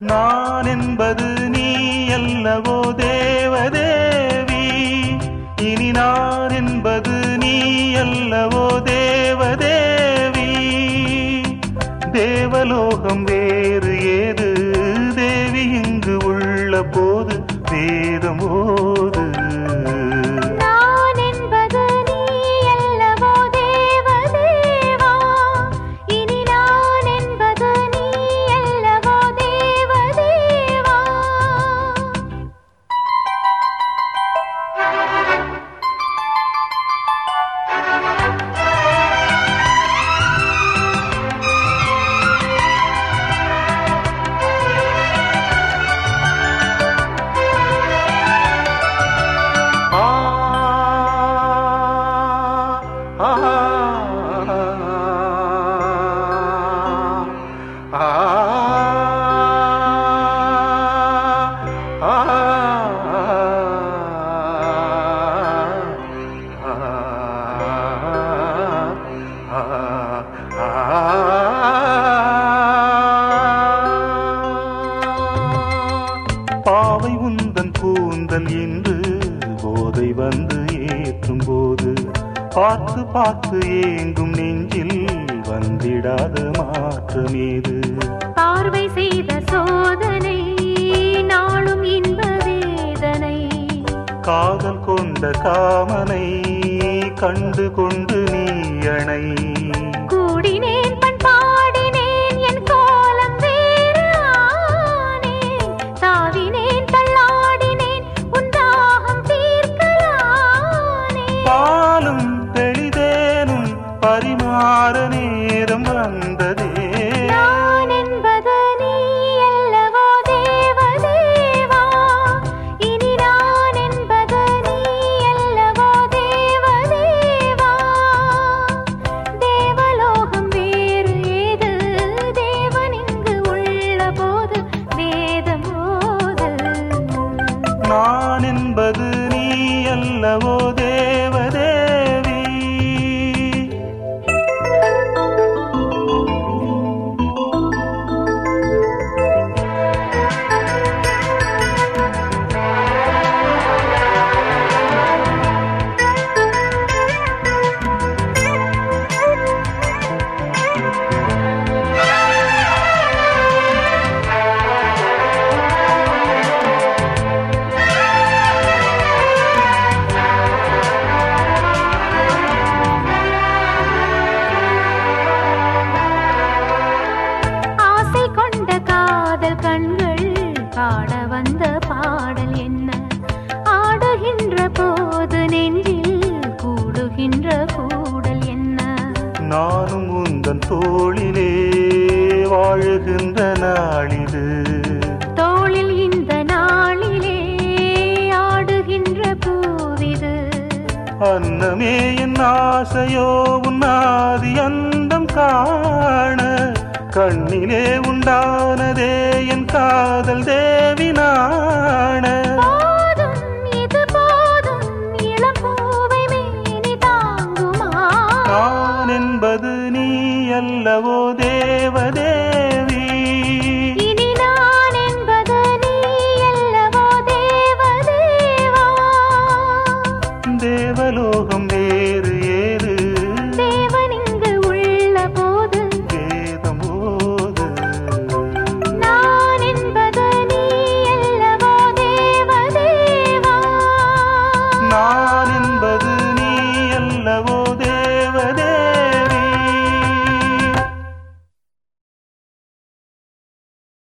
நான் என்பது நீ அல்லவோ தேவதேவி? இனி நான் என்பது நீ அல்லவோ தேவதேவி? தேவலோகம் வேறு ஏது? தேவி இங்கு உள்ள போது வேதம் போது கூந்தல் என்று போதை வந்து ஏற்றும் போது பார்த்து பார்த்து ஏங்கும் நெஞ்சில் வந்திடாத மாற்றமேது பார்வை செய்த சோதனை நாளும் இன்ப வேதனை. காதல் கொண்ட காமனை கண்டு கொண்டு நீ அணை. பரிமாற நேரம் வந்ததே. நான் என்பது நீ அல்லவோ தேவதேவா போது நெஞ்சில் கூடுகின்ற கூடல் என்ன? நானும் உந்தன் தோளிலே வாழுகின்ற நாளிது. தோளில் இந்த நாளிலே ஆடுகின்ற பூவிது. அன்னமே என் ஆசையோ உன்னாதி அந்தம் காண கண்ணிலே உண்டானதே என் காதல் நாண உள்ளவோ